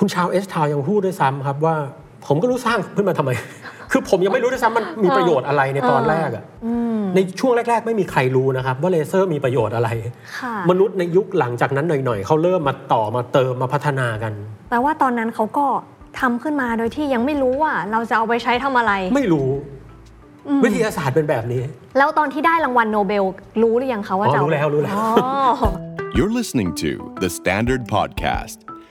คุณชาวเอสทาวยังพูดด้วยซ้ำครับว่า ผมก็รู้สร้างขึ้นมาทำไม คือผมยังไม่รู้ด้วยซ้ำมันมีประโยชน์อะไรในตอนแรกอะอืมในช่วงแรก ๆ ไม่มีใครรู้นะครับ ว่าเลเซอร์มีประโยชน์อะไรค่ะมนุษย์ในยุคหลังจากนั้นหน่อยๆเขาเริ่มมาต่อมาเติมมาพัฒนากันแปลว่าตอนนั้นเขาก็ทำขึ้นมาโดยที่ยังไม่รู้ว่าเราจะเอาไปใช้ทำอะไร ไม่รู้อืมวิทยาศาสตร์เป็นแบบนี้ แล้วตอนที่ได้รางวัลโนเบลรู้หรือยังคะว่าอ๋อจะเอารู้แล้วรู้แล้วอ๋อ You're listening to The Standard Podcast,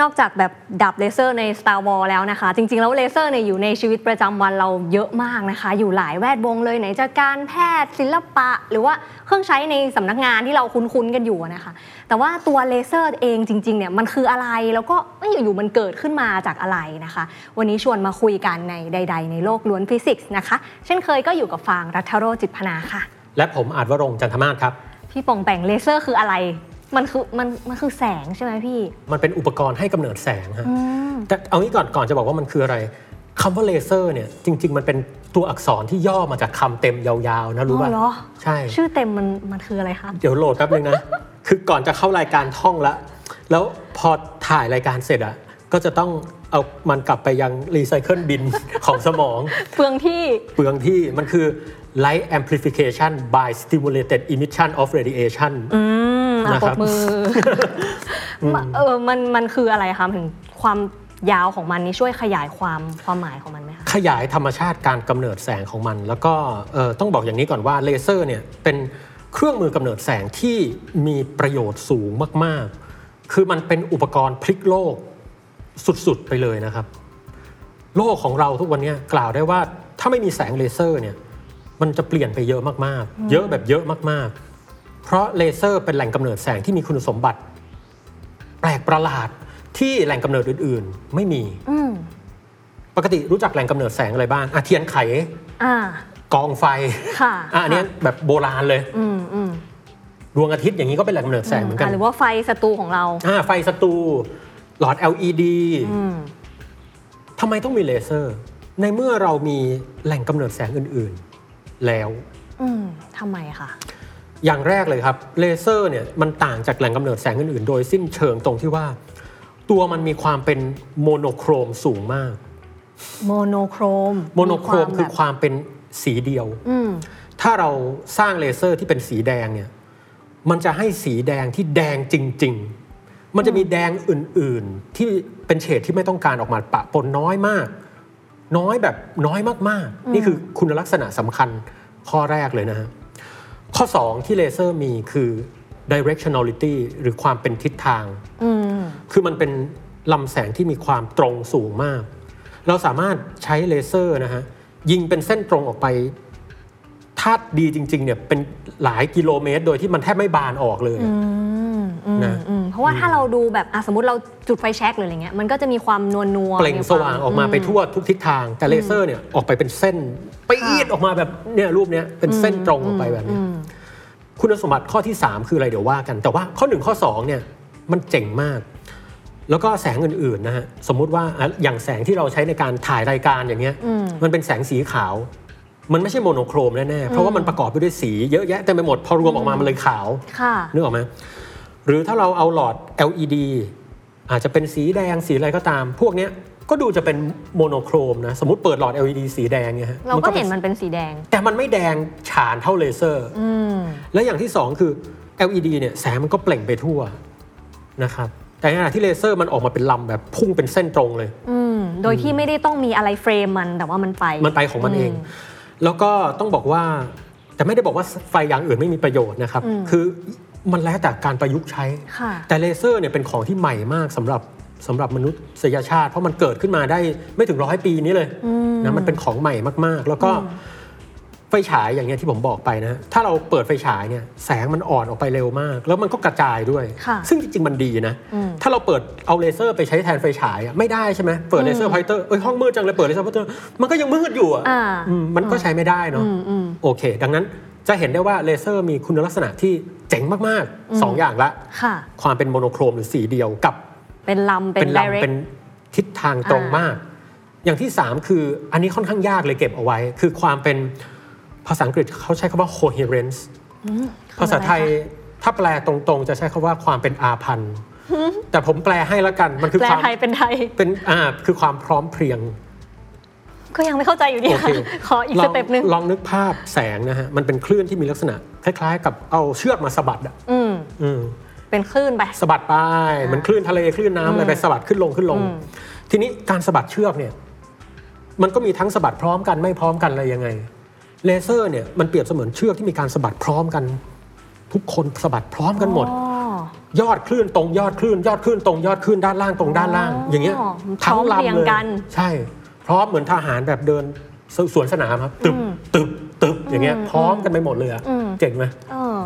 นอกจากแบบดาบเลเซอร์ใน Star Wars แล้วนะคะ จริงๆ แล้วเลเซอร์เนี่ยอยู่ในชีวิตประจำวันเราเยอะมากนะคะ อยู่หลายแวดวงเลยไหนจะการแพทย์ศิลปะ หรือว่าเครื่องใช้ในสำนักงานที่เราคุ้นๆกันอยู่นะคะ แต่ว่าตัวเลเซอร์เองจริงๆเนี่ยมันคืออะไรแล้วก็เอ้ยอยู่ๆมันเกิดขึ้นมาจากอะไรนะคะ วันนี้ชวนมาคุยกันในใด ๆ ในโลกล้วนฟิสิกส์นะคะ เช่นเคยก็อยู่กับฟางรัฐโรจน์จิตพนาค่ะ และผมอาจวรงค์จันทมาศครับพี่ป๋องแป๋งเลเซอร์คืออะไร มันคือมันมันคือแสงใช่ไหมพี่ มันเป็นอุปกรณ์ให้กำเนิดแสงฮะอืมแต่เอางี้ก่อนก่อนจะบอกว่ามันคืออะไรคำว่าเลเซอร์เนี่ยจริง ๆ มันเป็นตัวอักษรที่ย่อมาจากคำเต็มยาวๆนะรู้ป่ะอ๋อเหรอใช่ ชื่อเต็มมันมันคืออะไรคะเดี๋ยวโหลดแป๊บนึงนะ คือก่อนจะเข้ารายการท่องละ แล้วพอถ่ายรายการเสร็จอะก็จะต้องเอามันกลับไปยัง recycle bin ของสมอง เปลืองที่ เปลืองที่มันคือ light amplification by stimulated emission of radiation อืมอะนะปครรับบมืออเออมันมันคืออะไรคะถึงความยาวของมันนี่ช่วยขยายความความหมายของมันไหมคะขยายธรรมชาติการกำเนิดแสงของมัน แล้วก็เอ่อต้องบอกอย่างนี้ก่อนว่าเลเซอร์เนี่ยเป็นเครื่องมือกำเนิดแสงที่มีประโยชน์สูงมาก ๆ คือมันเป็นอุปกรณ์พลิกโลกสุด ๆ ไปเลยนะครับ โลกของเราทุกวันเนี้กล่าวได้ว่าถ้าไม่มีแสงเลเซอร์เนี่ย มันจะเปลี่ยนไปเยอะมากๆ เยอะแบบเยอะมากๆ เพราะเลเซอร์เป็นแหล่งกำเนิดแสงที่มีคุณสมบัติ แปลกประหลาดที่แหล่งกำเนิดอื่นๆ ไม่มีอืมปกติรู้จักแหล่งกำเนิดแสงอะไรบ้างอะเทียนไขอ่ากองไฟค่ะอะอันเนี้ยแบบโบราณเลยอืมอืมดวงอาทิตย์อย่างนี้ก็เป็นแหล่งกำเนิดแสงเหมือนกันอะหรือว่าไฟสตูของเราอ่าไฟสตูหลอด LED อืมทำไมต้องมีเลเซอร์ ในเมื่อเรามีแหล่งกำเนิดแสงอื่นๆ แล้วอืมทำไมคะอย่างแรกเลยครับเลเซอร์เนี่ยมันต่างจากแหล่งกำเนิดแสงอื่นๆ โดยสิ้นเชิงตรงที่ว่า ตัวมันมีความเป็น monochrome สูงมาก monochrome monochrome คือความเป็นสีเดียวอืมถ้าเราสร้างเลเซอร์ที่เป็นสีแดงเนี่ยมันจะให้สีแดงที่แดงจริง ๆ มันจะมีแดงอื่นๆ ที่เป็นเฉดที่ไม่ต้องการออกมาปะปนน้อยมาก น้อยแบบน้อยมากๆ นี่คือคุณลักษณะสำคัญข้อแรกเลยนะฮะข้อ 2 ที่เลเซอร์มีคือ directionality หรือความเป็นทิศทางอืมคือมันเป็นลำแสงที่มีความตรงสูงมาก เราสามารถใช้เลเซอร์นะฮะยิงเป็นเส้นตรงออกไปถ้าดีจริงๆเนี่ยเป็นหลายกิโลเมตร โดยที่มันแทบไม่บานออกเลยอืมอืม นะอืมเพราะว่าถ้าเราดูแบบอะสมมติเราจุดไฟแช็กหรืออะไรเงี้ยมันก็จะมีความนวลนัวเปล่งสว่างออกมาไปทั่วทุกทิศทาง แต่เลเซอร์เนี่ยออกไปเป็นเส้นปีดออกมาแบบเนี่ยรูปเนี้ยเป็นเส้นตรงออกไปแบบเนี้ยคุณสมบัติข้อที่ 3 คืออะไรเดี๋ยวว่ากัน แต่ว่าข้อ 1 ข้อ 2 เนี่ยมันเจ๋งมาก แล้วก็แสงอื่นๆนะฮะสมมุติว่าอะอย่างแสงที่เราใช้ในการถ่ายรายการอย่างเงี้ยอืมมันเป็นแสงสีขาว มันไม่ใช่ monochrome แน่ๆเพราะว่ามันประกอบไปด้วยสีเยอะแยะเต็มไปหมดพอรวมออกมามันเลยขาวค่ะนึกออกไหม หรือถ้าเราเอาหลอด LED อาจจะเป็นสีแดงสีอะไรก็ตาม พวกเนี้ยก็ดูจะเป็น monochrome นะ สมมติเปิดหลอด LED สีแดงเนี่ยฮะเราก็เห็นป็มันเป็นสีแดง แต่มันไม่แดงฉานเท่าเลเซอร์อืมและอย่างที่สองคือ LED เนี่ยแสงมันก็เปล่งไปทั่วนะครับแต่ในขณะที่เลเซอร์มันออกมาเป็นลำแบบพุ่งเป็นเส้นตรงเลยอืมโดยที่ไม่ได้ต้องมีอะไรเฟรมมันแต่ว่ามันไป มันไปของมันเอง แล้วก็ต้องบอกว่า แต่ไม่ได้บอกว่าไฟอย่างอื่นไม่มีประโยชน์นะครับ คือ มันแล้วแต่การประยุกต์ใช้ค่ะแต่เลเซอร์เนี่ยเป็นของที่ใหม่มากสำหรับสำหรับมนุษยชาติ เพราะมันเกิดขึ้นมาได้ไม่ถึงร้อยปีนี้เลยนะมันเป็นของใหม่มากๆ แล้วก็ไฟฉายอย่างเงี้ยที่ผมบอกไปนะ ถ้าเราเปิดไฟฉายเนี่ยแสงมันอ่อนออกไปเร็วมาก แล้วมันก็กระจายด้วยค่ะซึ่งจริง ๆ มันดีนะ ถ้าเราเปิดเอาเลเซอร์ไปใช้แทนไฟฉายอะไม่ได้ใช่ไหมเปิด laser pointer เอ้ยห้องมืดจังเลยเปิด laser pointer มันก็ยังมืดอยู่อะอ่าอืมมันก็ใช้ไม่ได้เนาะอืมอืมโอเค ดังนั้น จะเห็นได้ว่าเลเซอร์มีคุณลักษณะที่เจ๋งมากๆสองอย่างละค่ะความเป็น monochrome หรือสีเดียวกับ เป็นลำเป็นเป็น direct ลำเป็นทิศทางตรงอ่ามมาก อย่างที่ 3 คืออันนี้ค่อนข้างยากเลยเก็บเอาไว้ คือความเป็นภาษาอังกฤษเขาใช้คำว่า coherence ภาษาไทยถ้าแปลตรงๆ จะใช้คำว่าความเป็นอาพันธ์แต่ผมแปลให้แล้วกันมันคือแปลความไทยเป็นไทยเป็นอ่าคือความพร้อมเพรียง ก็ยังไม่เข้าใจอยู่ดีโอค่ะเคขออีกลสองเต็ปหนึ่งลองนึกภาพแสงนะฮะมันเป็นคลื่นที่มีลักษณะ คล้ายๆ กับเอาเชือกมาสะบัดอะอืมอืมเป็นคลื่นไปสะบัดไปเหมือนคลื่นทะเลคลื่นน้ำอะไรไปสะบัดขึ้นลงขึ้นลงอืมทีนี้การสะบัดเชือกเนี่ย มันก็มีทั้งสะบัดพร้อมกันไม่พร้อมกันอะไรยังไงเลเซอร์เนี่ยมันเปรียบเสมือนเชือกที่มีการสะบัดพร้อมกัน ทุกคนสะบัดพร้อมกันหมดอ๋อยอดคลื่นตรงยอดคลื่นยอดคลื่นตรงยอดคลื่นด้านล่างตรงด้านล่างอ๋ออย่างเงี้ยพร้อมเพรียงเลยกันใช่ พร้อมเหมือนทหารแบบเดินสสวนสนามครับ ตึบตึบตึบอย่างเงี้ยพร้อมกันไปหมดเลยอะอืมเจ๋งไหมเออ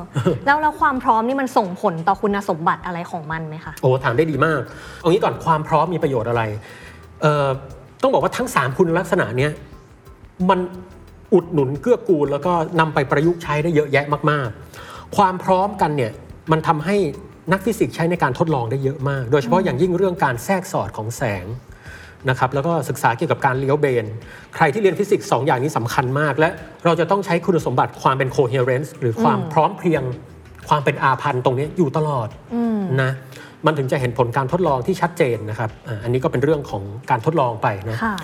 แล้วแล้วความพร้อมนี่มันส่งผลต่อคุณสมบัติอะไรของมันไหมคะโอ้ถามได้ดีมาก เอางี้ก่อนความพร้อมมีประโยชน์อะไรเอ่อต้องบอกว่าทั้ง 3 คุณลักษณะเนี้ยมันอุดหนุนเกื้อกูล แล้วก็นำไปประยุกต์ใช้ได้เยอะแยะมาก ๆ ความพร้อมกันเนี่ยมันทำให้นักฟิสิกส์ใช้ในการทดลองได้เยอะมาก โดยเฉพาะอย่างยิ่งเรื่องการแทรกสอดของแสง นะครับแล้วก็ศึกษาเกี่ยวกับการเลี้ยวเบน ใครที่เรียนฟิสิกส์สองอย่างนี้สำคัญมาก และเราจะต้องใช้คุณสมบัติความเป็น coherence หรือความพร้อมเพรียงความเป็นอาพันธ์ตรงนี้อยู่ตลอดนะมันถึงจะเห็นผลการทดลองที่ชัดเจนนะครับอ่าอันนี้ก็เป็นเรื่องของการทดลองไปนะค่ะ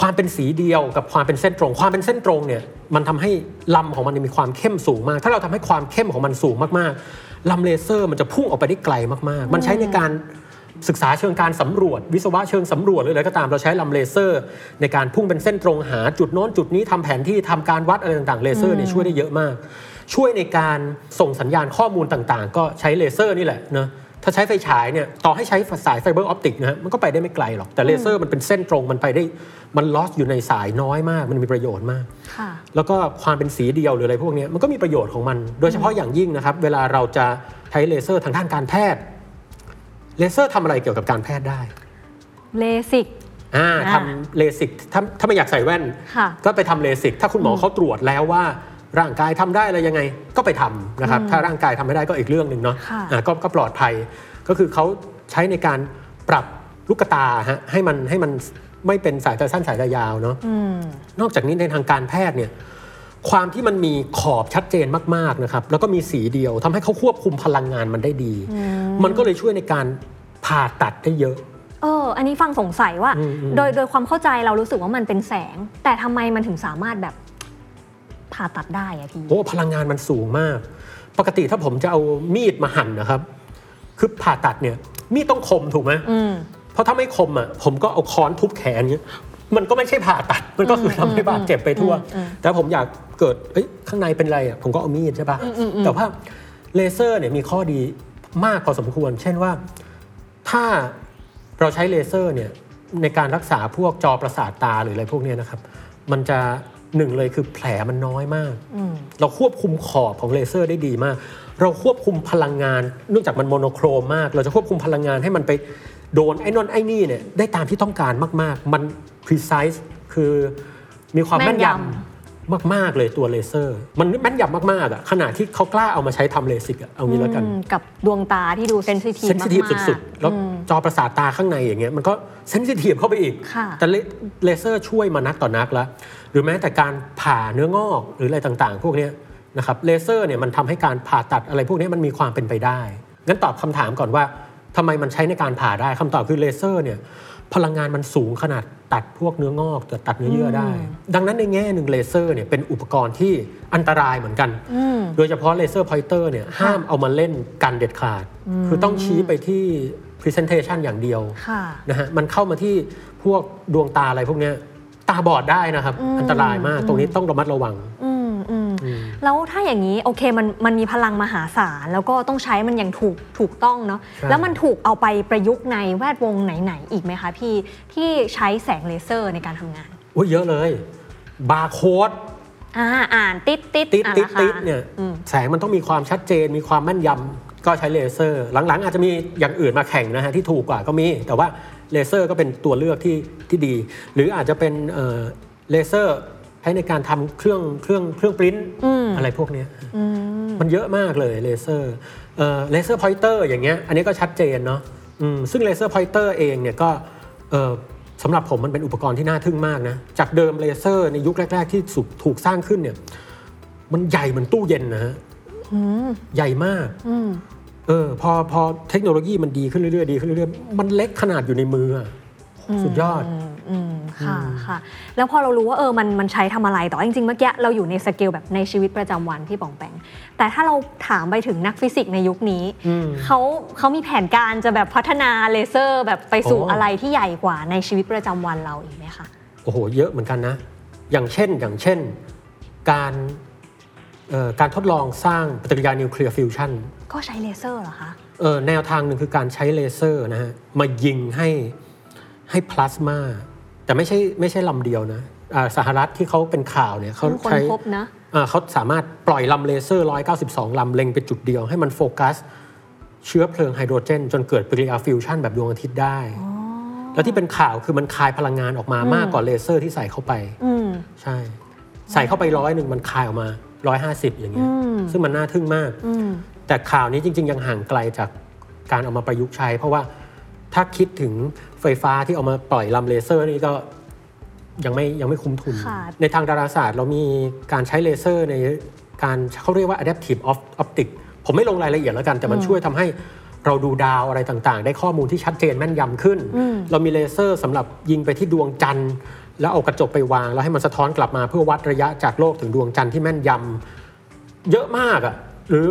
ความเป็นสีเดียวกับความเป็นเส้นตรง ความเป็นเส้นตรงเนี่ยมันทำให้ลำของมันมีความเข้มสูงมาก ถ้าเราทำให้ความเข้มของมันสูงมากๆลำเลเซอร์มันจะพุ่งออกไปได้ไกลมากๆ มันใช้ในการ ศึกษาเชิงการสำรวจ วิศวะเชิงสำรวจหรืออะไรก็ตามเราใช้ลำเลเซอร์ ในการพุ่งเป็นเส้นตรงหาจุดโน้นจุดนี้ทำแผนที่ทำการวัดอะไรต่างๆเลเซอร์เนี่ยช่วยได้เยอะมาก ช่วยในการส่งสัญญาณข้อมูลต่างๆ ก็ใช้เลเซอร์นี่แหละเนะถ้าใช้ไฟฉายเนี่ยต่อให้ใช้สายไฟเบอร์ออปติกนะฮะมันก็ไปได้ไม่ไกลหรอก แต่เลเซอร์มันเป็นเส้นตรงมันไปได้มัน loss อยู่ในสายน้อยมาก มันมีประโยชน์มากค่ะแล้วก็ความเป็นสีเดียวหรืออะไรพวกเนี้ยมันก็มีประโยชน์ของมัน โดยเฉพาะอย่างยิ่งนะครับ เวลาเราจะใช้เลเซอร์ทางด้านการแพทย์ เลเซอร์ทำอะไรเกี่ยวกับการแพทย์ได้เลสิกอ่าอ่าทำเลสิกถ้าถ้าไม่อยากใส่แว่นค่ะก็ไปทำเลสิก ถ้าคุณหมอเขาตรวจแล้วว่าร่างกายทำได้อะไรยังไงก็ไปทำนะครับ ถ้าร่างกายทำไม่ได้ก็อีกเรื่องหนึ่งเนาะค่ะอ่าก็ก็ปลอดภัย ก็คือเขาใช้ในการปรับลูกตาฮะให้มันให้มันไม่เป็นสายตาสั้นสายตายาวเนาะอืมนอกจากนี้ในทางการแพทย์เนี่ย ความที่มันมีขอบชัดเจนมากๆนะครับแล้วก็มีสีเดียวทำให้เขาควบคุมพลังงานมันได้ดี มันก็เลยช่วยในการผ่าตัดได้เยอะเอออันนี้ฟังสงสัยว่าอืมอืมโดยโดยความเข้าใจเรารู้สึกว่ามันเป็นแสง แต่ทำไมมันถึงสามารถแบบผ่าตัดได้อะพี่โอ้พลังงานมันสูงมาก ปกติถ้าผมจะเอามีดมาหั่นนะครับคือผ่าตัดเนี่ย มีดต้องคมถูกไหมอืมเพราะถ้าไม่คมอะผมก็เอาค้อนทุบแขนเงี้ยมันก็ไม่ใช่ผ่าตัด มันก็คือทำให้บาดเจ็บไปทั่วอืมแต่ผมอยาก เกิดเอ้ยข้างในเป็นไรอะผมก็เอามีดใช่ปะแต่ว่าเลเซอร์เนี่ยมีข้อดีมากพอสมควร เช่นว่าถ้าเราใช้เลเซอร์เนี่ยในการรักษาพวกจอประสาทตาหรืออะไรพวกเนี้ยนะครับ มันจะหนึ่งเลยคือแผลมันน้อยมากอืมเราควบคุมขอบของเลเซอร์ได้ดีมาก เราควบคุมพลังงาน เนื่องจากมัน monochrome มาก เราจะควบคุมพลังงานให้มันไปโดนไอ้นั่นไอ้นี่เนี่ยได้ตามที่ต้องการมาก ๆ มัน precise คือมีความแม่แม่นนยยำ มาก ๆ เลยตัวเลเซอร์ มันแม่นยำมาก ๆ อะขนาดที่เขากล้าเอามาใช้ทำเลสิกอะเอางี้แล้วกันอืมกับดวงตาที่ดู sensitive sensitive มากๆสุด ๆ แล้วอืมจอประสาทตาข้างในอย่างเงี้ยมันก็ sensitive เข้าไปอีกค่ะแต่เลเลเซอร์ช่วยมานักต่อนักแล้วหรือแม้แต่การผ่าเนื้องอกหรืออะไรต่างๆ พวกเนี้ยนะครับเลเซอร์เนี่ยมันทำให้การผ่าตัดอะไรพวกเนี้ยมันมีความเป็นไปได้งั้นตอบคำถามก่อนว่าทำไมมันใช้ในการผ่าได้คำตอบคือเลเซอร์เนี่ย พลังงานมันสูงขนาดตัดพวกเนื้องอกตัดเนื้อเยื่อได้ ดังนั้นในแง่หนึ่งเลเซอร์เนี่ยเป็นอุปกรณ์ที่อันตรายเหมือนกันอืมโดยเฉพาะ laser pointer เนี่ยห้ามเอามาเล่นกันเด็ดขาด คือต้องชี้ไปที่ Presentation อย่างเดียวค่ะนะฮะมันเข้ามาที่พวกดวงตาอะไรพวกเนี้ยตาบอดได้นะครับอืมอันตรายมากตรงนี้ต้องระมัดระวังอืมอืม แล้วถ้าอย่างนี้โอเคมันมันมีพลังมหาศาลแล้วก็ต้องใช้มันอย่างถูกถูกต้องเนาะใช่แล้วมันถูกเอาไปประยุกต์ในแวดวงไหน ๆ อีกไหมคะพี่ที่ใช้แสงเลเซอร์ในการทำงานโอ้ยเยอะเลยบาร์โค้ดอ่าอ่านติดติดติดอ่านติดราคาติดเนี่ยอืมแสงมันต้องมีความชัดเจนมีความแม่นยำก็ใช้เลเซอร์ หลังๆ อาจจะมีอย่างอื่นมาแข่งนะฮะที่ถูกกว่าก็มี แต่ว่าเลเซอร์ก็เป็นตัวเลือกที่ที่ดี หรืออาจจะเป็นเอ่อเลเซอร์ ใช้ในการทำเครื่องเครื่องเครื่องปริ้นอืมอะไรพวกเนี้ยอืมมันเยอะมากเลยเลเซอร์เอ่อ laser pointer อย่างเงี้ยอันนี้ก็ชัดเจนเนาะอืมซึ่ง laser pointer เองเนี่ยก็เอ่อสำหรับผมมันเป็นอุปกรณ์ที่น่าทึ่งมากนะ จากเดิมเลเซอร์ในยุคแรก ๆ ที่สุดถูกสร้างขึ้นเนี่ย มันใหญ่เหมือนตู้เย็นนะฮะอืมใหญ่มากอืมเออพอพอเทคโนโลยีมันดีขึ้นเรื่อยๆดีขึ้นเรื่อยๆมันเล็กขนาดอยู่ในมืออะสุดยอด อืมอืมค่ะค่ะ แล้วพอเรารู้ว่าเออมันมันใช้ทำอะไรแต่ว่าจริงๆเมื่อกี้เราอยู่ในสเกลแบบในชีวิตประจำวันที่ป่องแป่งแต่ถ้าเราถามไปถึงนักฟิสิกส์ในยุคนี้อืมเขาเขามีแผนการจะแบบพัฒนาเลเซอร์แบบไปสู่โอ้อะไรที่ใหญ่กว่าในชีวิตประจำวันเราอีกไหมคะโอ้โห เยอะเหมือนกันนะ อย่างเช่นอย่างเช่นการเอ่อการทดลองสร้างปฏิกิริยานิวเคลียร์ฟิวชันก็ใช้เลเซอร์เหรอคะเอ่อแนวทางหนึ่งคือการใช้เลเซอร์นะฮะมายิงให้ให้พลาสมา แต่ไม่ใช่ไม่ใช่ลำเดียวนะอ่าสหรัฐที่เขาเป็นข่าวเนี่ยเขาคนใช้พบนะอ่าเขาสามารถปล่อยลำเลเซอร์ 192 ลำเล็งไปจุดเดียว ให้มันโฟกัส เชื้อเพลิงไฮโดรเจน จนเกิดปฏิกิริยาฟิวชันแบบดวงอาทิตย์ได้ แล้วที่เป็นข่าวคือมันคายพลังงานออกมามากกว่าเลเซอร์ที่ใส่เข้าไปอืมใช่ ใส่เข้าไปร้อยหนึ่งมันคายออกมา 150 อย่างเงี้ยอืมซึ่งมันน่าทึ่งมากอืมแต่ข่าวนี้จริง ๆ ยังห่างไกลจากการเอามาประยุกต์ใช้ เพราะว่า ถ้าคิดถึงไฟฟ้าที่เอามาปล่อยลำเลเซอร์นี่ก็ยังไม่ยังไม่คุ้มทุนค่ะในทางดาราศาสตร์เรามีการใช้เลเซอร์ในการเขาเรียกว่า adaptive op- optic ผมไม่ลงรายละเอียดแล้วกัน แต่มันช่วยทำให้เราดูดาวอะไรต่างๆ ได้ข้อมูลที่ชัดเจนแม่นยำขึ้นอืมเรามีเลเซอร์สำหรับยิงไปที่ดวงจันทร์ แล้วเอากระจกไปวาง แล้วให้มันสะท้อนกลับมาเพื่อวัดระยะจากโลกถึงดวงจันทร์ที่แม่นยำเยอะมากอ่ะหรือ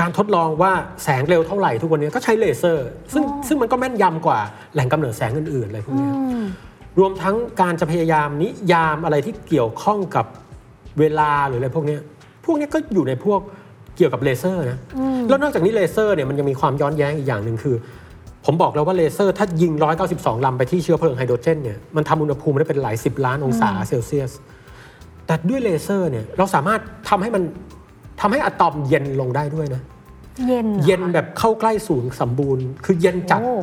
การทดลองว่าแสงเร็วเท่าไหร่ทุกวันนี้ก็ใช้เลเซอร์ ซึ่งซึ่งมันก็แม่นยำกว่าแหล่งกำเนิดแสงอื่นๆอะไรพวกเนี้ยอืมรวมทั้งการจะพยายามนิยามอะไรที่เกี่ยวข้องกับเวลาหรืออะไรพวกเนี้ยพวกเนี้ยก็อยู่ในพวกเกี่ยวกับเลเซอร์นะแล้วนอกจากนี้เลเซอร์เนี่ยมันยังมีความย้อนแย้งอีกอย่างหนึ่งคือ ผมบอกแล้วว่าเลเซอร์ถ้ายิง 192 ลำไปที่เชื้อเพลิงไฮโดรเจนเนี่ยมันทำอุณหภูมิได้เป็นหลายสิบล้านองศาเซลเซียสแต่ด้วยเลเซอร์เนี่ยเราสามารถทำให้มันทำให้อะตอมเย็นลงได้ด้วยนะ เย็นหรอคะเย็นแบบเข้าใกล้ศูนย์สมบูรณ์ คือเย็นจัดโอ้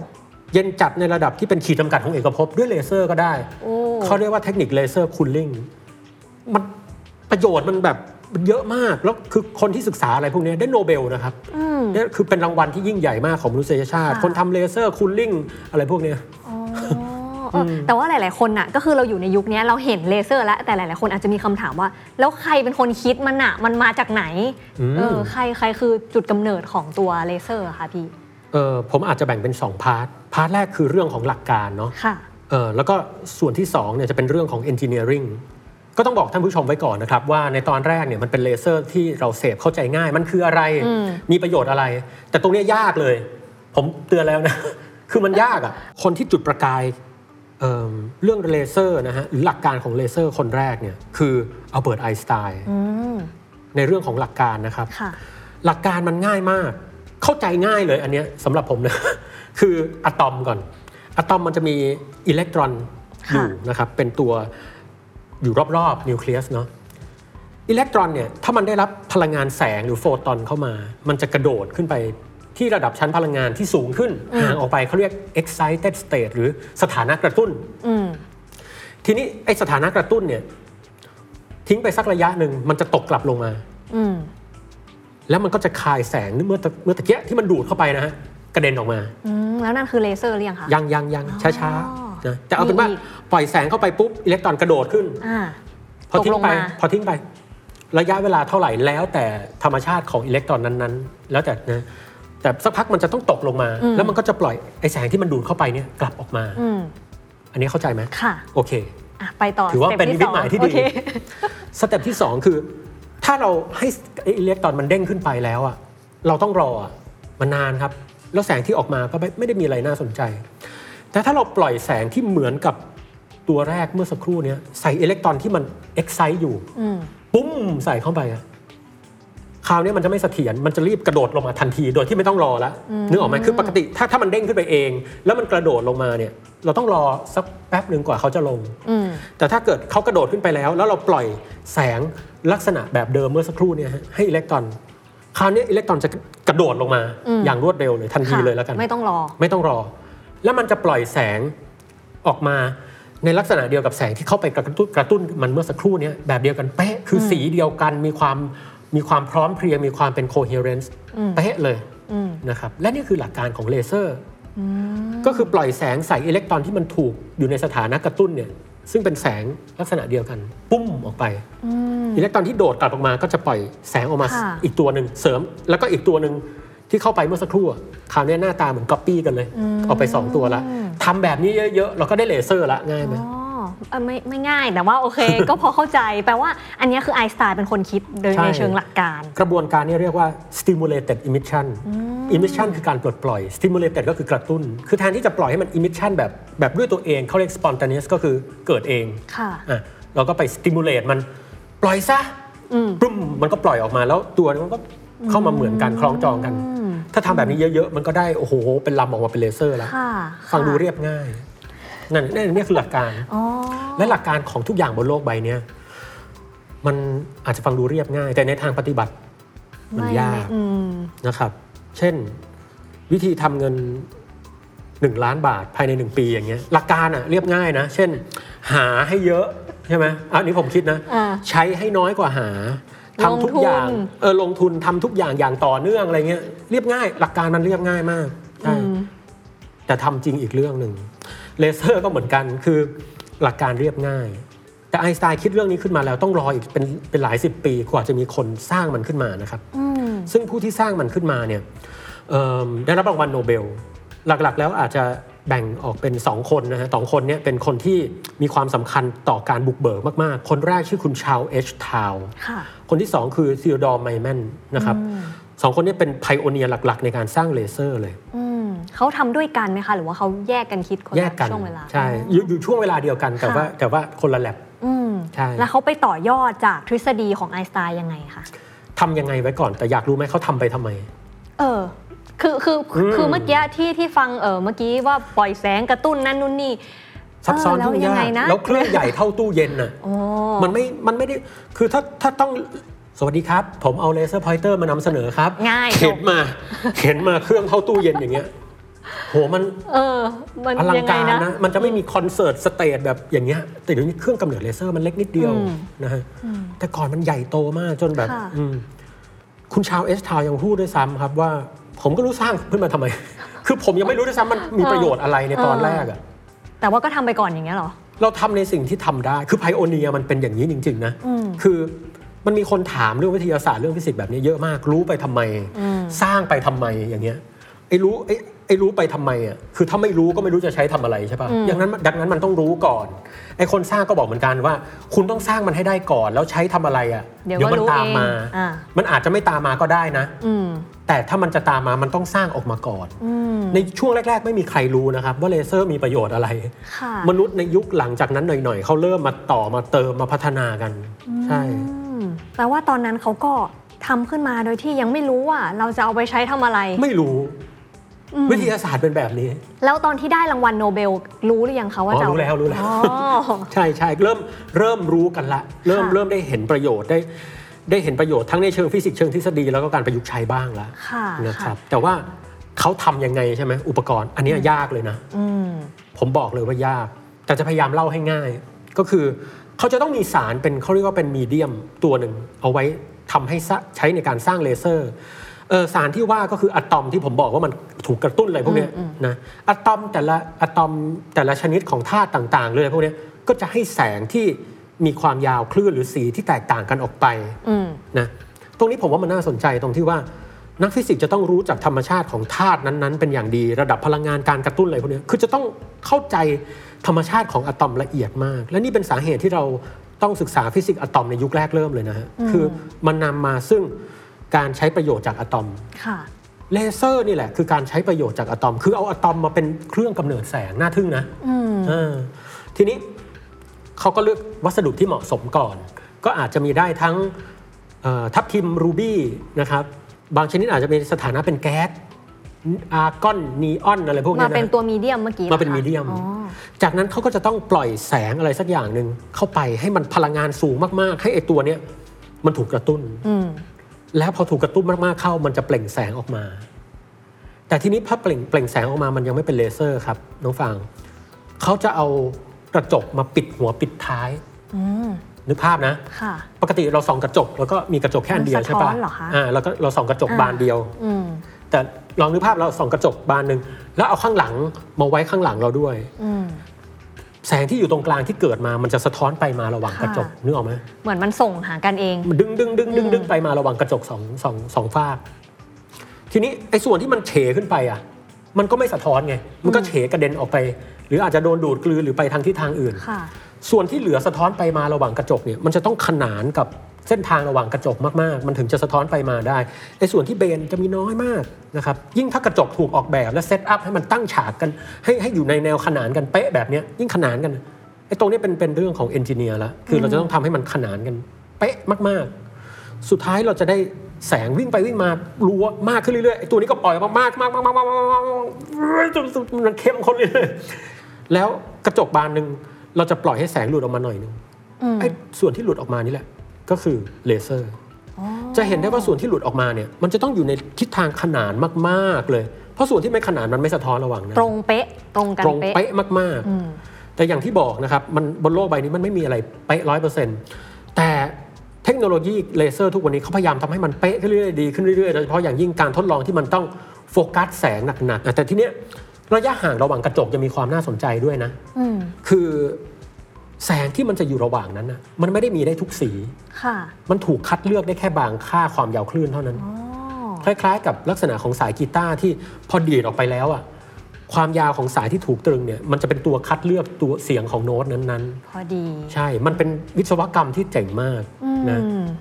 เย็นจัดในระดับที่เป็นขีดจำกัดของเอกภพด้วยเลเซอร์ก็ได้โอ้เขาเรียกว่าเทคนิค laser cooling มันประโยชน์มันแบบมันเยอะมาก แล้วคือคนที่ศึกษาอะไรพวกนี้ได้โนเบลนะครับอืมเนี่ยคือเป็นรางวัลที่ยิ่งใหญ่มากของมนุษยชาติค่ะคนทำ laser cooling อะไรพวกเนี้ยอ๋อเออ แต่ว่าหลาย ๆ คนน่ะก็คือเราอยู่ในยุคนี้เราเห็นเลเซอร์แล้วแต่หลาย ๆ คนอาจจะมีคำถามว่า แล้วใครเป็นคนคิดมันอะมันมาจากไหนอืมเออใครใครคือจุดกำเนิดของตัวเลเซอร์อะคะพี่เออผมอาจจะแบ่งเป็น 2 part part แรกคือเรื่องของหลักการเนาะค่ะเออแล้วก็ส่วนที่2เนี่ยจะเป็นเรื่องของ engineering ก็ต้องบอกท่านผู้ชมไว้ก่อนนะครับ ว่าในตอนแรกเนี่ยมันเป็นเลเซอร์ที่เราเสพเข้าใจง่าย มันคืออะไรอืมมีประโยชน์อะไร แต่ตรงเนี้ยยากเลย ผมเตือนแล้วนะ คือมันยากอ่ะคนที่จุดประกาย เอิ่มเรื่องเลเซอร์นะฮะหรือหลักการของเลเซอร์คนแรกเนี่ยคืออัลเบิร์ตไอน์สไตน์อืมในเรื่องของหลักการนะครับค่ะหลักการมันง่ายมาก เข้าใจง่ายเลยอันเนี้ยสำหรับผมนะคืออะตอมก่อนอะตอมมันจะมีอิเล็กตรอนอยู่ค่ะนะครับเป็นตัวอยู่รอบๆนิวเคลียสเนาะอิเล็กตรอนเนี่ยถ้ามันได้รับพลังงานแสงหรือโฟตอนเข้ามา มันจะกระโดดขึ้นไป ที่ระดับชั้นพลังงานที่สูงขึ้นห่างออกไปเขาเรียก excited state หรือสถานะกระตุ้นอืมทีนี้ไอสถานะกระตุ้นเนี่ยทิ้งไปสักระยะหนึ่งมันจะตกกลับลงมาอืมแล้วมันก็จะคายแสงเมื่อตะเมื่อตะเกียที่มันดูดเข้าไปนะฮะกระเด็นออกมาอืมแล้วนั่นคือเลเซอร์หรือยังคะยังยังยังช้าช้าอ๋อๆนะแต่เอาเป็นว่ามีอีกปล่อยแสงเข้าไปปุ๊บอิเล็กตรอนกระโดดขึ้นอ่าพอทิ้ตกลงมาพอทิ้งไป ระยะเวลาเท่าไหร่แล้วแต่ธรรมชาติของอิเล็กตรอนนั้นๆ แล้วแต่นะ แต่สักพักมันจะต้องตกลงมา แล้วมันก็จะปล่อยไอแสงที่มันดูดเข้าไปเนี่ยกลับออกมาอืมอันนี้เข้าใจไหมค่ะ โอเคอะไปต่อถือว่าสต็เป็นที่นิมิตหมายที่ดีโอเค step ที่ 2 คือ ถ้าเราให้ไอ้อิเล็กตรอนมันเด้งขึ้นไปแล้วอะเราต้องรออะมันนานครับ แล้วแสงที่ออกมาก็ไม่ไม่ได้มีอะไรน่าสนใจ แต่ถ้าเราปล่อยแสงที่เหมือนกับตัวแรกเมื่อสักครู่เนี้ยใส่อิเล็กตรอนที่มันเอ็กไซต์อยู่อืมปุ้มใส่เข้าไปอะ คราวนี้มันจะไม่เสถียรมันจะรีบกระโดดลงมาทันทีโดยที่ไม่ต้องรอแล้วนึกออกไหมคือปกติถ้าถ้ามันเด้งขึ้นไปเอง แล้วมันกระโดดลงมาเนี่ยเราต้องรอสักแป๊บหนึ่งกว่าเขาจะลงอืมแต่ถ้าเกิดเขากระโดดขึ้นไปแล้ว แล้วเราปล่อยแสงลักษณะแบบเดิมเมื่อสักครู่เนี่ยฮะให้อิเล็กตรอนคราวนี้อิเล็กตรอนจะกระโดดลงมาอืมอย่างรวดเร็วเลยทันทีค่ะเลยแล้วกัน ไม่ต้องรอ ไม่ต้องรอ แล้วมันจะปล่อยแสงออกมาในลักษณะเดียวกับแสงที่เข้าไปกระตุ้นกระตุ้นมันเมื่อสักครู่เนี้ยแบบเดียวกันเป๊ะคือสีเดียวกันมีความ มีความพร้อมเพรียงมีความเป็น coherence เป๊ะเลยนะครับและนี่คือหลักการของเลเซอร์ ก็คือปล่อยแสงใส่อิเล็กตรอนที่มันถูกอยู่ในสถานะกระตุ้นเนี่ยซึ่งเป็นแสงลักษณะเดียวกัน ปุ้มออกไปอิเล็กตรอนที่โดดกลับออกมาก็จะปล่อยแสงออกมาค่ะอีกตัวหนึ่งเสริม แล้วก็อีกตัวหนึ่งที่เข้าไปเมื่อสักครู่อะคราวนี้หน้าตาเหมือนก๊อปปี้กันเลย เอาไป 2 ตัวละทำแบบนี้เยอะๆเราก็ได้เลเซอร์ละง่ายไหมอ๋อเอ่อ ไม่ไม่ง่ายแต่ว่าโอเค ก็พอเข้าใจ แปลว่าอันเนี้ยคือไอน์สไตน์เป็นคนคิดโดยใช่ในเชิงหลักการ กระบวนการนี้เรียกว่า stimulated emission emission คือการปลดปล่อย stimulated ก็คือกระตุ้น คือแทนที่จะปล่อยให้มัน emission แบบแบบด้วยตัวเองเขาเรียก spontaneous ก็คือเกิดเองค่ะอะเราก็ไป stimulate มันปล่อยซะปุ้มมันก็ปล่อยออกมาแล้วตัวนี้มันก็เข้ามาเหมือนกันคล้องจองกัน ถ้าทำแบบนี้เยอะๆ มันก็ได้ โอ้โห เป็นลำออกมาเป็นเลเซอร์แล้วค่ะฟังดูค่ะเรียบง่าย นั่นนี่นี่คือหลักการอ๋อและหลักการของทุกอย่างบนโลกใบเนี้ยมันอาจจะฟังดูเรียบง่าย แต่ในทางปฏิบัติมันไม่ยากอืมนะครับ เช่นวิธีทำเงิน 1 ล้านบาทภายใน 1 ปีอย่างเงี้ยหลักการอะเรียบง่ายนะ เช่น หาให้เยอะใช่ไหมอันนี้ผมคิดนะอ่าใช้ให้น้อยกว่าหาทำทุกลงทุนอย่างเออลงทุนทำทุกอย่างอย่างต่อเนื่องอะไรเงี้ยเรียบง่าย หลักการมันเรียบง่ายมากใช่แต่ทำจริงอีกเรื่องหนึ่ง เลเซอร์ก็เหมือนกันคือหลักการเรียบง่าย แต่ไอน์สไตน์คิดเรื่องนี้ขึ้นมาแล้วต้องรออีกเป็นเป็นหลายสิบปีกว่าจะมีคนสร้างมันขึ้นมานะครับซึ่งผู้ที่สร้างมันขึ้นมาเนี่ยเอิ่มได้รับรางวัลโนเบล หลักๆ แล้วอาจจะแบ่งออกเป็น 2 คนนะฮะสองคนเนี่ยเป็นคนที่มีความสำคัญต่อการบุกเบิกมาก ๆ คนแรกชื่อคุณชาวเอชทาวค่ะคนที่ 2 คือธีโอดอร์ไมแมนนะครับสองคนนี้เป็น pioneer หลัก ๆ ในการสร้างเลเซอร์เลยอืม เขาทำด้วยกันไหมคะ หรือว่าเขาแยกกันคิดแยกกันคนละช่วงเวลาใช่อยู่อยู่ช่วงเวลาเดียวกันแต่ค่ะว่าแต่ว่าคนละแล็บอืมใช่แล้วเขาไปต่อยอดจากทฤษฎีของไอน์สไตน์ยังไงคะทำยังไงไว้ก่อนแต่อยากรู้ไหมเขาทำไปทำไม เออคือคือคือคือเมื่อกี้ที่ที่ฟังเออเมื่อกี้ว่าปล่อยแสงกระตุ้นนั่นนู่นนี่ซับซ้อนเออแล้วยุ่งยังยาไงกนะแล้วเครื่องใหญ่เท่าตู้เย็นน่ะโอ้มันไม่มันไม่ได้คือถ้าถ้าต้องสวัสดีครับ ผมเอา laser pointer มานำเสนอครับ ง่ายเข็นจบมาเข็นมาเครื่องเท่าตู้เย็นอย่างเงี้ย โหมันเออมันอลังยังไงการนะนะ มันจะไม่มี concert stage แบบอย่างเงี้ยแต่เดี๋ยวนี้เครื่องกำเนิดเลเซอร์มันเล็กนิดเดียวอืมนะฮะแต่ก่อนมันใหญ่โตมากจนแบบค่ะอืมคุณชาวเอสทาวยังพูดด้วยซ้ำครับว่า ผมก็รู้สร้างขึ้นมาทำไม คือผมยังไม่รู้ด้วยซ้ำมันมีประโยชน์อะไรในตอนแรกอะแต่ว่าก็ทำไปก่อนอย่างเงี้ยเหรอ เราทำในสิ่งที่ทำได้ คือ pioneer มันเป็นอย่างนี้จริง ๆ นะ คือมันมีคนถามเรื่องวิทยาศาสตร์เรื่องฟิสิกส์แบบนี้เยอะมาก รู้ไปทำไม สร้างไปทำไมอย่างเงี้ยไอ้รู้ไอ้ ไอ้รู้ไปทำไมอะคือถ้าไม่รู้ก็ไม่รู้จะใช้ทำอะไรใช่ปะ่ะอย่างนั้นดังนั้นมันต้องรู้ก่อนไอ้คนสร้างก็บอกเหมือนกันว่า คุณต้องสร้างมันให้ได้ก่อนแล้วใช้ทำอะไรอะเดี๋ยวก็มัรู้ตามมาเองอ่ามันอาจจะไม่ตามมาก็ได้นะอืมแต่ถ้ามันจะตามมามันต้องสร้างออกมาก่อนอืมในช่วงแรก ๆ ไม่มีใครรู้นะครับ ว่าเลเซอร์มีประโยชน์อะไรค่ะมนุษย์ในยุคหลังจากนั้นหน่อยๆเขาเริ่มมาต่อมาเติมมาพัฒนากัน ใช่อืมแปลว่าตอนนั้นเขาก็ทำขึ้นมาโดยที่ยังไม่รู้ว่าเราจะเอาไปใช้ทำอะไร ไม่รู้ วิทยาศาสตร์เป็นแบบนี้ แล้วตอนที่ได้รางวัลโนเบลรู้หรือยังคะว่าอ๋อจะเอารู้แล้วรู้แล้วอ๋อใช่ใช่เริ่มเริ่มรู้กันละ เริ่มค่ะเริ่มได้เห็นประโยชน์ได้ได้เห็นประโยชน์ทั้งในเชิงฟิสิกส์เชิงทฤษฎีแล้วก็การประยุกต์ใช้บ้างแล้วค่ะนะครับแต่ว่าเขาทำยังไงใช่ไหมอุปกรณ์ อันเนี้ยยากเลยนะอืมผมบอกเลยว่ายาก แต่จะพยายามเล่าให้ง่าย ก็คือเขาจะต้องมีสารเป็นเขาเรียกว่าเป็น medium ตัวหนึ่งเอาไว้ทำให้สะใช้ในการสร้างเลเซอร์ เออสารที่ว่าก็คืออะตอมที่ผมบอกว่ามันถูกกระตุ้นอะไรพวกเนี้ยนะอะตอมแต่ละอะตอมแต่ละชนิดของธาตุต่างๆเลยพวกเนี้ยก็จะให้แสงที่มีความยาวคลื่นหรือสีที่แตกต่างกันออกไปอืมนะตรงนี้ผมว่ามันน่าสนใจตรงที่ว่า นักฟิสิกส์จะต้องรู้จักธรรมชาติของธาตุนั้นๆ เป็นอย่างดีระดับพลังงานการกระตุ้นอะไรพวกเนี้ยคือจะต้องเข้าใจธรรมชาติของอะตอมละเอียดมาก และนี่เป็นสาเหตุที่เราต้องศึกษาฟิสิกส์อะตอมในยุคแรกเริ่มเลยนะฮะคือมันนำมาซึ่ง การใช้ประโยชน์จากอะตอมค่ะเลเซอร์นี่แหละคือการใช้ประโยชน์จากอะตอม คือเอาอะตอมมาเป็นเครื่องกำเนิดแสงน่าทึ่งนะอืมเออทีนี้เขาก็เลือกวัสดุที่เหมาะสมก่อน ก็อาจจะมีได้ทั้งเอ่อทับทิม ruby นะครับบางชนิดอาจจะเป็นสถานะเป็นแก๊สอาร์กอนนีออนอะไรพวกมานี้นะเป็นตัว medium เมื่อกี้มาเป็นหรอคะ medium อ๋อจากนั้นเขาก็จะต้องปล่อยแสงอะไรสักอย่างหนึ่งเข้าไปให้มันพลังงานสูงมากๆ ให้ไอตัวเนี้ยมันถูกกระตุ้นอืม แล้วพอถูกกระตุ้นมากๆเข้า มันจะเปล่งแสงออกมา แต่ทีนี้พอเปล่งเปล่งแสงออกมามันยังไม่เป็นเลเซอร์ครับน้องฟางเขาจะเอากระจกมาปิดหัวปิดท้ายอืมนึกภาพนะค่ะปกติเราส่องกระจกแล้วก็มีกระจกแค่อันเดียวมันใช่สะท้ปะเหรอคะอ่าแล้วก็เราส่องกระจกอ่าบานเดียวอืมแต่ลองนึกภาพเราส่องกระจกบานหนึ่งแล้วเอาข้างหลังมาไว้ข้างหลังเราด้วยอืม แสงที่อยู่ตรงกลางที่เกิดมามันจะสะท้อนไปมาระหว่างกระจกค่ะนึกออกไหมเหมือนมันส่งหากันเองมันดึงดึงดึงดึงอืมดึงไปมาระหว่างกระจกสองสองสองฝากทีนี้ไอ้ส่วนที่มันเฉขึ้นไปอะ มันก็ไม่สะท้อนไง มันก็เฉกระเด็นออกไป หรืออาจจะโดนดูดกลืนหรือไปทางทิศทางอื่นค่ะส่วนที่เหลือสะท้อนไปมาระหว่างกระจกเนี่ยมันจะต้องขนานกับ เส้นทางระหว่างกระจกมากๆ มันถึงจะสะท้อนไปมาได้ไอ้ส่วนที่เบนจะมีน้อยมากนะครับยิ่งถ้ากระจกถูกออกแบบและเซตอัพให้มันตั้งฉากกันให้ให้อยู่ในแนวขนานกันเป๊ะแบบเนี้ยยิ่งขนานกันไอ้ตรงนี้เป็นเป็นเรื่องของเอนจิเนียร์ละคือเราจะต้องทำให้มันขนานกันเป๊ะมากๆ สุดท้ายเราจะได้แสงวิ่งไปวิ่งมารัวมากขึ้นเรื่อยๆไอ้ตัวนี้ก็ปล่อยออกมามากมากมากมากมากมากมากจนจนมันเข้มข้นเรื่อยๆแล้วกระจกบานหนึ่งเราจะปล่อยให้แสงหลุดออกมาหน่อยหนึงอืมไอ้ส่วนที่หลุดออกมานี่แหละ ก็คือเลเซอร์อ๋อจะเห็นได้ว่าส่วนที่หลุดออกมาเนี่ยมันจะต้องอยู่ในทิศทางขนานมากๆเลย เพราะส่วนที่ไม่ขนานมันไม่สะท้อนระหว่างนั้นตรงเป๊ะตรงกันตรงเป๊ะเป๊ะมากอืมๆแต่อย่างที่บอกนะครับมันบนโลกใบนี้มันไม่มีอะไรเป๊ะร้อยเปอร์เซ็นต์แต่เทคโนโลยีเลเซอร์ทุกวันนี้เขาพยายามทำให้มันเป๊ะขึ้นเรื่อยๆดีขึ้นเรื่อยๆโดยเฉพาะอย่างยิ่งการทดลองที่มันต้องโฟกัสแสงหนักๆแต่ทีเนี้ยระยะห่างระหว่างกระจกจะมีความน่าสนใจด้วยนะอืมคือ แสงที่มันจะอยู่ระหว่างนั้นนะมันไม่ได้มีได้ทุกสี ค่ะ มันถูกคัดเลือกได้แค่บางค่าความยาวคลื่นเท่านั้นอ๋อคล้ายๆ กับลักษณะของสายกีตาร์ที่พอดีดออกไปแล้วอะความยาวของสายที่ถูกตรึงเนี่ยมันจะเป็นตัวคัดเลือกตัวเสียงของโน้ตนั้นพอดีๆใช่ มันเป็นวิศวกรรมที่เจ๋งมากอืมนะ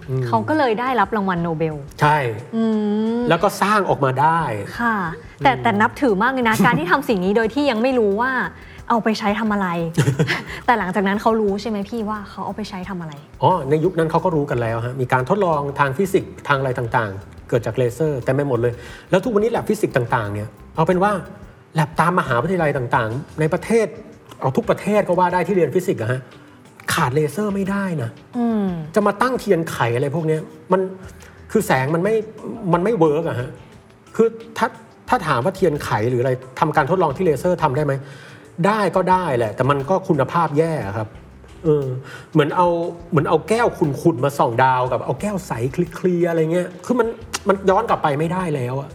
อืมเขาก็เลยได้รับรางวัลโนเบล ใช่อืมแล้วก็สร้างออกมาได้ ค่ะ แต่แต่นับถือมากเลยนะ การที่ทำสิ่งนี้โดยที่ยังไม่รู้ว่า เอาไปใช้ทำอะไร แต่หลังจากนั้นเขารู้ใช่ไหมพี่ว่าเขาเอาไปใช้ทำอะไร อ๋อ ในยุคนั้นเขาก็รู้กันแล้วฮะ มีการทดลองทางฟิสิกส์ทางอะไรต่างๆ เกิดจากเลเซอร์แต่ไม่หมดเลย แล้วทุกวันนี้แลบฟิสิกส์ต่างๆ เนี่ย เอาเป็นว่าแลบตามมหาวิทยาลัยต่างๆ ในประเทศ เอาทุกประเทศก็ว่าได้ที่เรียนฟิสิกส์อะฮะ ขาดเลเซอร์ไม่ได้นะอืมจะมาตั้งเทียนไขอะไรพวกเนี้ยมัน คือแสงมันไม่ มันไม่ work อะฮะ คือถ้าถ้าถามว่าเทียนไขหรืออะไรทำการทดลองที่เลเซอร์ทำได้ไหม ได้ก็ได้แหละ แต่มันก็คุณภาพแย่ครับเออเหมือนเอาเหมือนเอาแก้วขุ่นๆมาส่องดาวกับเอาแก้วใส clear อะไรเงี้ยคือมันมันย้อนกลับไปไม่ได้แล้วอะ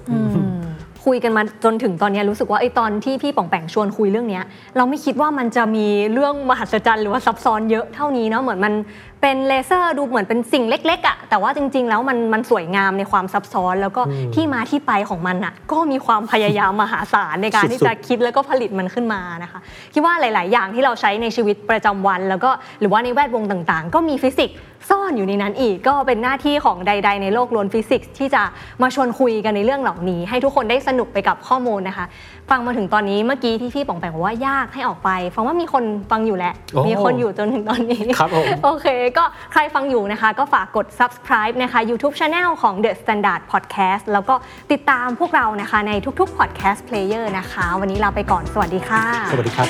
คุยกันมาจนถึงตอนนี้รู้สึกว่าไอ้ตอนที่พี่ป๋องแป๋งชวนคุยเรื่องเนี้ยเราไม่คิดว่ามันจะมีเรื่องมหัศจรรย์หรือว่าซับซ้อนเยอะเท่านี้เนาะเหมือนมัน เป็นเลเซอร์ดูเหมือนเป็นสิ่งเล็กๆอะแต่ว่าจริง ๆ แล้วมันมันสวยงามในความซับซ้อน แล้วก็อืมที่มาที่ไปของมันอะก็มีความพยายามมหาศาลในการที่สุดๆจะคิดแล้วก็ผลิตมันขึ้นมานะคะคิดว่าหลาย ๆ อย่างที่เราใช้ในชีวิตประจำวัน แล้วก็หรือว่าในแวดวงต่างๆ ก็มีฟิสิกส์ซ่อนอยู่ในนั้นอีก ก็เป็นหน้าที่ของใด ๆ ในโลกล้วนฟิสิกส์ที่จะมาชวนคุยกันในเรื่องเหล่านี้ ให้ทุกคนได้สนุกไปกับข้อมูลนะคะ ฟังมาถึงตอนนี้เมื่อกี้ที่พี่ป๋องแปงบอกว่ายากให้ออกไป ฟังว่ามีคนฟังอยู่แหละโอ้มีคนอยู่จนถึงตอนนี้ครับผมโอเคก็ใครฟังอยู่นะคะ ก็ฝากกด subscribe นะคะ YouTube Channel ของ The Standard Podcast แล้วก็ติดตามพวกเรานะคะในทุกๆ podcast player นะคะ วันนี้ลาไปก่อนสวัสดีค่ะ สวัสดีครับ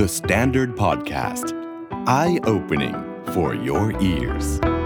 The Standard Podcast. Eye opening for your ears.